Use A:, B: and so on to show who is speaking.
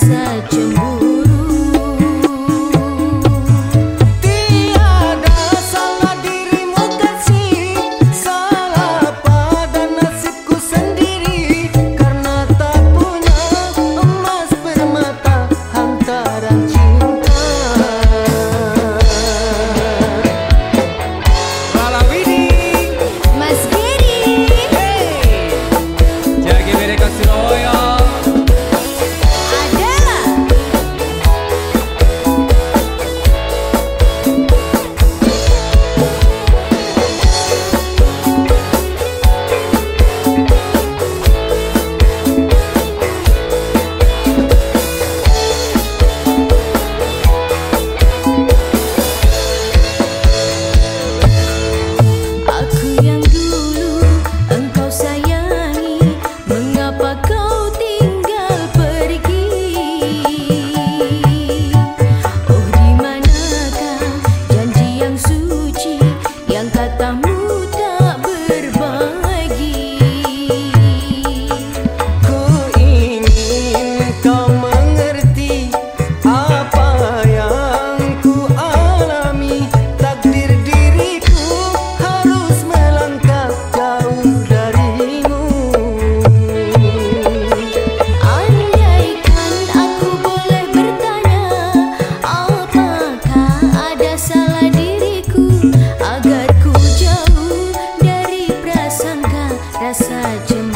A: Agar también. essa de